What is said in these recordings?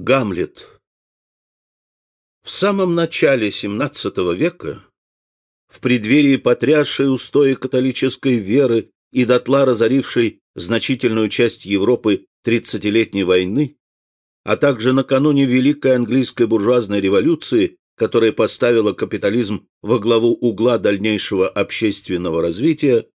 Гамлет. В самом начале XVII века, в преддверии потрясшей устои католической веры и дотла разорившей значительную часть Европы тридцатилетней войны, а также накануне Великой английской буржуазной революции, которая поставила капитализм во главу угла дальнейшего общественного развития,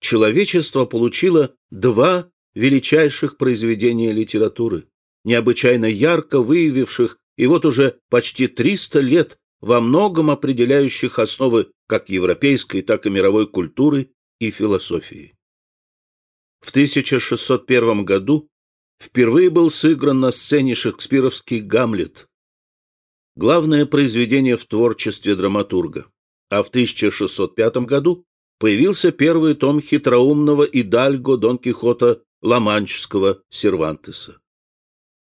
человечество получило два величайших произведения литературы необычайно ярко выявивших и вот уже почти 300 лет во многом определяющих основы как европейской, так и мировой культуры и философии. В 1601 году впервые был сыгран на сцене шекспировский «Гамлет», главное произведение в творчестве драматурга, а в 1605 году появился первый том хитроумного Идальго Дон Кихота Ламанческого Сервантеса.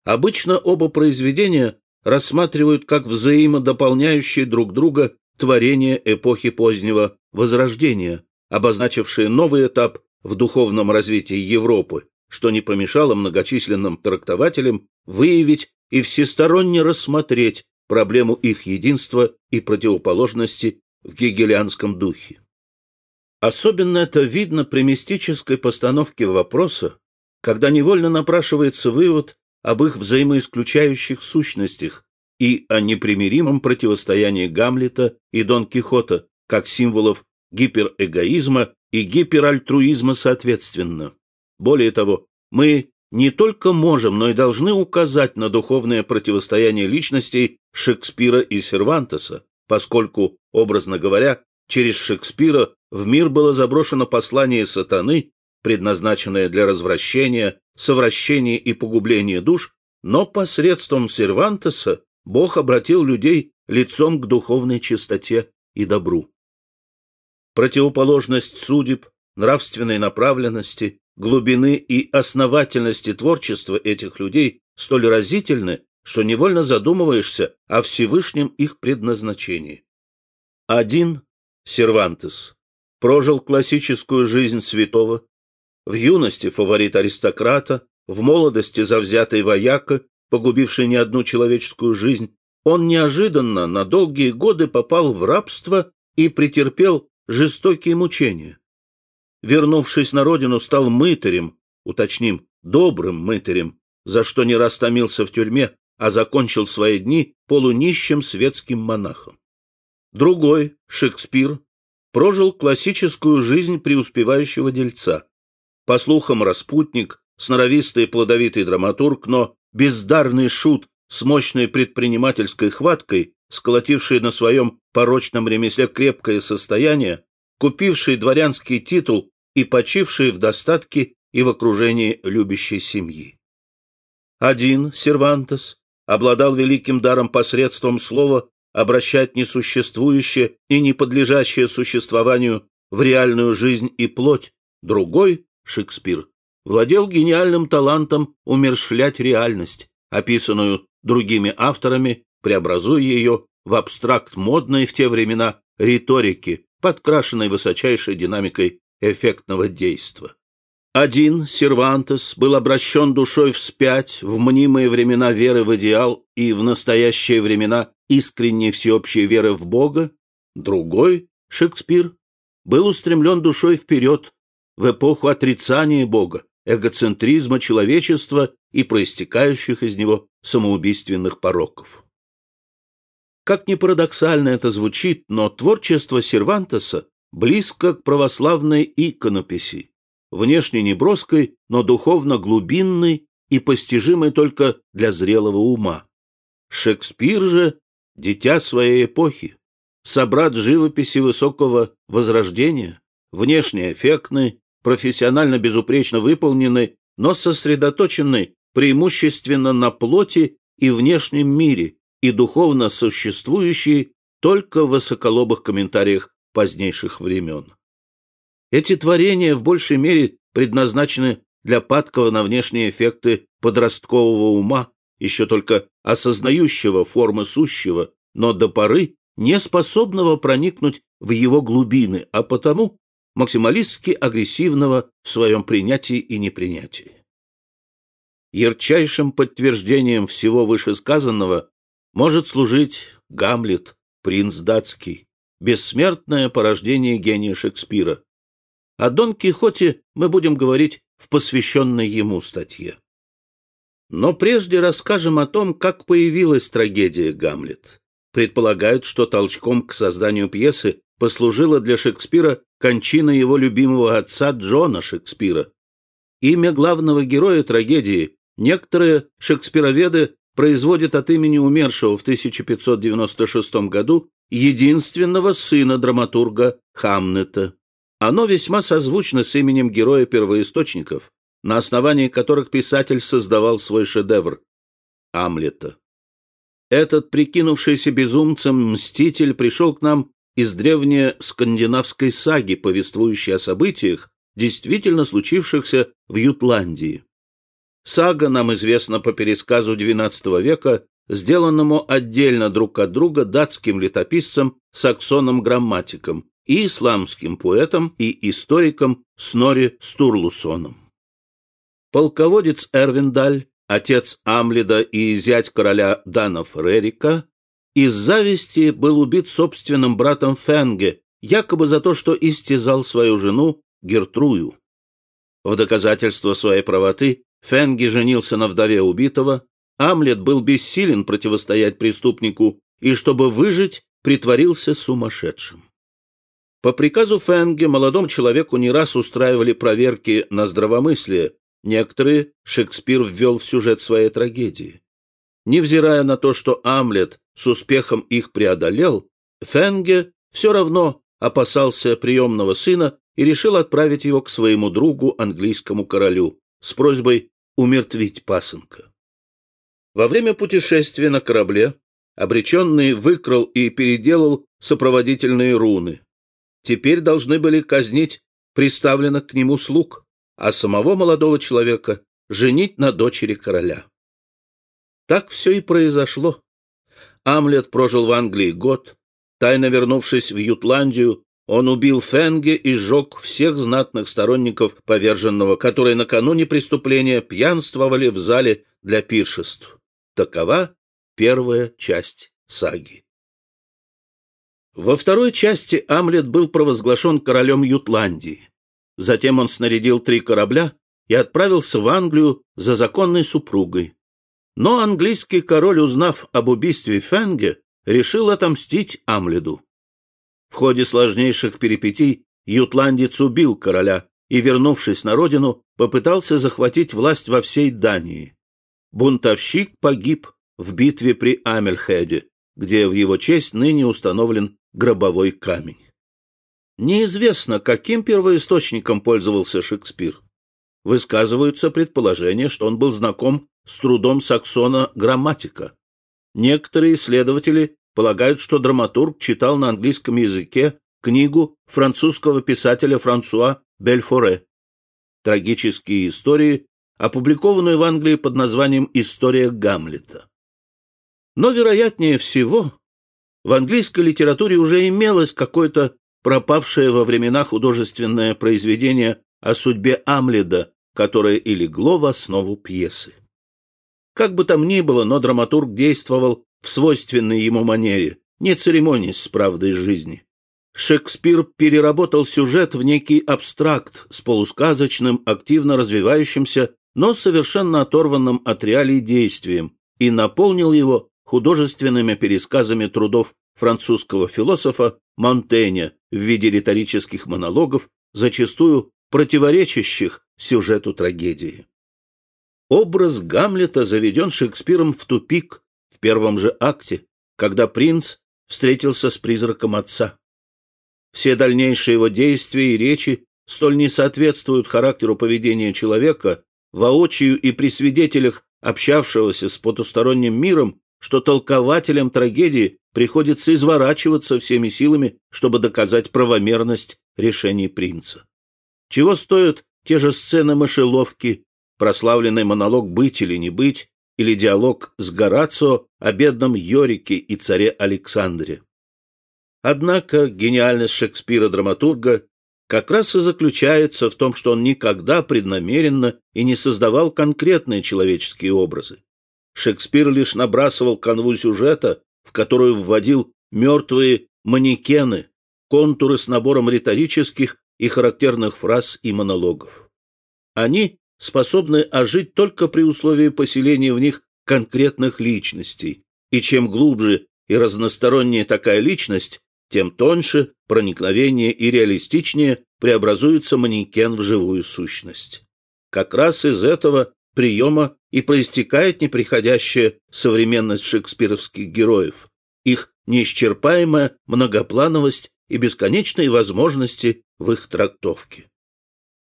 Обычно оба произведения рассматривают как взаимодополняющие друг друга творения эпохи позднего Возрождения, обозначившие новый этап в духовном развитии Европы, что не помешало многочисленным трактователям выявить и всесторонне рассмотреть проблему их единства и противоположности в гегелианском духе. Особенно это видно при мистической постановке вопроса, когда невольно напрашивается вывод об их взаимоисключающих сущностях и о непримиримом противостоянии Гамлета и Дон Кихота как символов гиперэгоизма и гиперальтруизма соответственно. Более того, мы не только можем, но и должны указать на духовное противостояние личностей Шекспира и Сервантеса, поскольку, образно говоря, через Шекспира в мир было заброшено послание сатаны, предназначенное для развращения, совращения и погубления душ, но посредством Сервантеса Бог обратил людей лицом к духовной чистоте и добру. Противоположность судеб, нравственной направленности, глубины и основательности творчества этих людей столь разительны, что невольно задумываешься о Всевышнем их предназначении. Один, Сервантес, прожил классическую жизнь святого, в юности фаворит аристократа, в молодости завзятый вояка, погубивший не одну человеческую жизнь, он неожиданно на долгие годы попал в рабство и претерпел жестокие мучения. Вернувшись на родину, стал мытарем, уточним, добрым мытарем, за что не раз томился в тюрьме, а закончил свои дни полунищим светским монахом. Другой, Шекспир, прожил классическую жизнь преуспевающего дельца. По слухам, распутник, сноровистый и плодовитый драматург, но бездарный шут с мощной предпринимательской хваткой, сколотивший на своем порочном ремесле крепкое состояние, купивший дворянский титул и почивший в достатке и в окружении любящей семьи. Один, Сервантес, обладал великим даром посредством слова обращать несуществующее и не подлежащее существованию в реальную жизнь и плоть, другой, Шекспир, владел гениальным талантом умершлять реальность, описанную другими авторами, преобразуя ее в абстракт модной в те времена риторики, подкрашенной высочайшей динамикой эффектного действа. Один, Сервантес, был обращен душой вспять в мнимые времена веры в идеал и в настоящие времена искренней всеобщей веры в Бога. Другой, Шекспир, был устремлен душой вперед в эпоху отрицания Бога, эгоцентризма человечества и проистекающих из него самоубийственных пороков. Как ни парадоксально это звучит, но творчество Сервантеса близко к православной иконописи, внешне неброской, но духовно глубинной и постижимой только для зрелого ума. Шекспир же – дитя своей эпохи, собрат живописи высокого возрождения, внешне эффектный, профессионально безупречно выполнены, но сосредоточены преимущественно на плоти и внешнем мире и духовно существующие только в высоколобых комментариях позднейших времен. Эти творения в большей мере предназначены для падкого на внешние эффекты подросткового ума, еще только осознающего формы сущего, но до поры не способного проникнуть в его глубины, а потому максималистски агрессивного в своем принятии и непринятии. Ярчайшим подтверждением всего вышесказанного может служить Гамлет, принц датский, бессмертное порождение гения Шекспира. О Дон Кихоте мы будем говорить в посвященной ему статье. Но прежде расскажем о том, как появилась трагедия «Гамлет». Предполагают, что толчком к созданию пьесы послужила для Шекспира кончина его любимого отца Джона Шекспира. Имя главного героя трагедии некоторые шекспироведы производят от имени умершего в 1596 году единственного сына драматурга Хамнета. Оно весьма созвучно с именем героя первоисточников, на основании которых писатель создавал свой шедевр – Амлета. Этот прикинувшийся безумцем мститель пришел к нам из древней скандинавской саги, повествующей о событиях, действительно случившихся в Ютландии. Сага нам известна по пересказу XII века, сделанному отдельно друг от друга датским летописцем Саксоном Грамматиком и исламским поэтом и историком Снори Стурлусоном. Полководец Эрвиндаль, отец Амлида и зять короля данов Рерика, из зависти был убит собственным братом Фенге, якобы за то, что истязал свою жену Гертрую. В доказательство своей правоты Фенги женился на вдове убитого, Амлет был бессилен противостоять преступнику и, чтобы выжить, притворился сумасшедшим. По приказу Фенге молодому человеку не раз устраивали проверки на здравомыслие, Некоторые Шекспир ввел в сюжет своей трагедии. Невзирая на то, что Амлет с успехом их преодолел, Фенге все равно опасался приемного сына и решил отправить его к своему другу, английскому королю, с просьбой умертвить пасынка. Во время путешествия на корабле обреченный выкрал и переделал сопроводительные руны. Теперь должны были казнить приставленных к нему слуг а самого молодого человека женить на дочери короля. Так все и произошло. Амлет прожил в Англии год. Тайно вернувшись в Ютландию, он убил Фенге и сжег всех знатных сторонников поверженного, которые накануне преступления пьянствовали в зале для пиршеств. Такова первая часть саги. Во второй части Амлет был провозглашен королем Ютландии. Затем он снарядил три корабля и отправился в Англию за законной супругой. Но английский король, узнав об убийстве Фенге, решил отомстить Амледу. В ходе сложнейших перипетий ютландец убил короля и, вернувшись на родину, попытался захватить власть во всей Дании. Бунтовщик погиб в битве при Амельхеде, где в его честь ныне установлен гробовой камень. Неизвестно, каким первоисточником пользовался Шекспир. Высказываются предположения, что он был знаком с трудом Саксона «Грамматика». Некоторые исследователи полагают, что драматург читал на английском языке книгу французского писателя Франсуа Бельфоре «Трагические истории», опубликованную в Англии под названием «История Гамлета». Но, вероятнее всего, в английской литературе уже имелось какое-то пропавшее во времена художественное произведение о судьбе Амледа, которое и легло в основу пьесы. Как бы там ни было, но драматург действовал в свойственной ему манере, не церемонясь с правдой жизни. Шекспир переработал сюжет в некий абстракт с полусказочным, активно развивающимся, но совершенно оторванным от реалий действием и наполнил его художественными пересказами трудов французского философа Монтеня в виде риторических монологов, зачастую противоречащих сюжету трагедии. Образ Гамлета заведен Шекспиром в тупик в первом же акте, когда принц встретился с призраком отца. Все дальнейшие его действия и речи столь не соответствуют характеру поведения человека, воочию и при свидетелях, общавшегося с потусторонним миром, что толкователям трагедии приходится изворачиваться всеми силами, чтобы доказать правомерность решений принца. Чего стоят те же сцены мышеловки, прославленный монолог «Быть или не быть» или диалог с Горацио о бедном Йорике и царе Александре. Однако гениальность Шекспира-драматурга как раз и заключается в том, что он никогда преднамеренно и не создавал конкретные человеческие образы. Шекспир лишь набрасывал канву сюжета, в которую вводил мертвые манекены, контуры с набором риторических и характерных фраз и монологов. Они способны ожить только при условии поселения в них конкретных личностей, и чем глубже и разностороннее такая личность, тем тоньше, проникновение и реалистичнее преобразуется манекен в живую сущность. Как раз из этого приема и проистекает неприходящая современность шекспировских героев, их неисчерпаемая многоплановость и бесконечные возможности в их трактовке.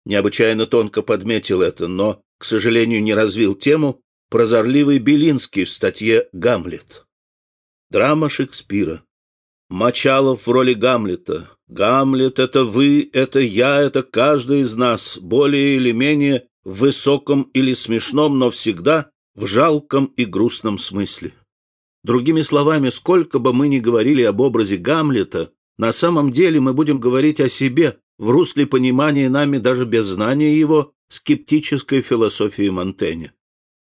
Необычайно тонко подметил это, но, к сожалению, не развил тему прозорливый Белинский в статье «Гамлет». Драма Шекспира. Мочалов в роли Гамлета. Гамлет — это вы, это я, это каждый из нас, более или менее в высоком или смешном, но всегда в жалком и грустном смысле. Другими словами, сколько бы мы ни говорили об образе Гамлета, на самом деле мы будем говорить о себе в русле понимания нами даже без знания его скептической философии Монтэня.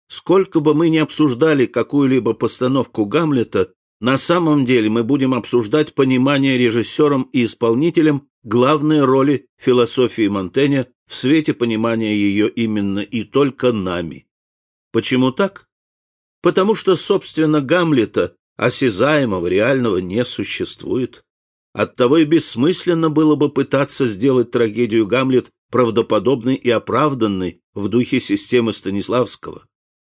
Сколько бы мы ни обсуждали какую-либо постановку Гамлета, на самом деле мы будем обсуждать понимание режиссером и исполнителем главной роли философии Монтэня в свете понимания ее именно и только нами. Почему так? Потому что, собственно, Гамлета, осязаемого, реального, не существует. Оттого и бессмысленно было бы пытаться сделать трагедию Гамлет правдоподобной и оправданной в духе системы Станиславского.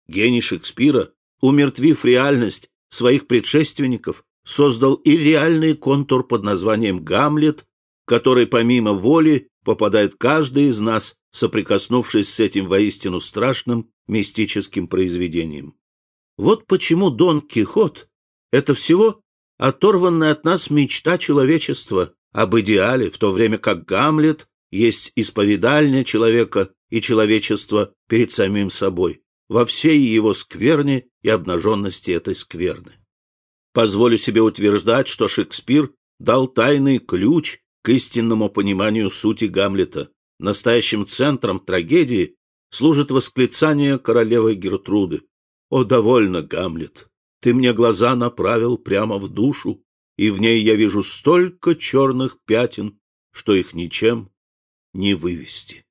Гений Шекспира, умертвив реальность своих предшественников, создал и реальный контур под названием «Гамлет», который помимо воли попадает каждый из нас, соприкоснувшись с этим воистину страшным мистическим произведением. Вот почему Дон Кихот — это всего оторванная от нас мечта человечества об идеале, в то время как Гамлет есть исповедальня человека и человечества перед самим собой, во всей его скверне и обнаженности этой скверны. Позволю себе утверждать, что Шекспир дал тайный ключ к истинному пониманию сути Гамлета. Настоящим центром трагедии служит восклицание королевы Гертруды. «О, довольно, Гамлет! Ты мне глаза направил прямо в душу, и в ней я вижу столько черных пятен, что их ничем не вывести.